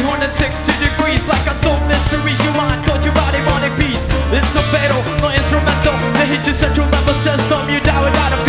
360 degrees like I sold mysteries Your mind thought your body wanted peace. It's so fatal, no instrumental. To hit your central nervous system You die without a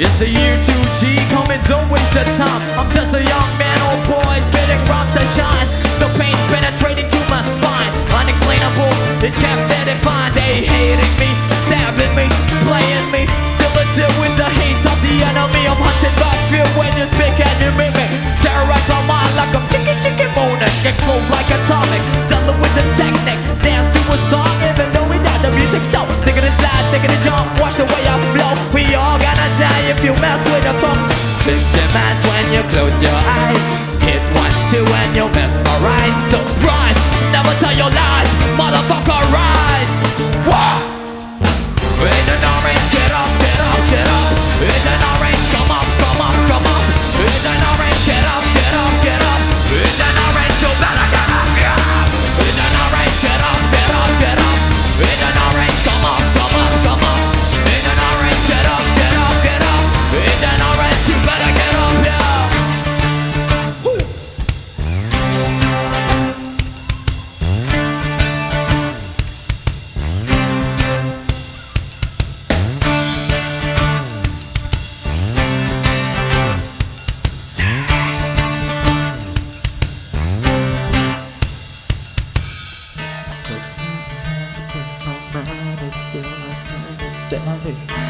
It's the year 2G, come and don't waste your time. I'm just a young man, old boy, spitting rhymes that shine. The pain's penetrating to my spine. Unexplainable, it can't be defined They hate it when you close your eyes. Hit one, two and you're mesmerized Surprise, never tell your lies Motherfucker, Right? technology.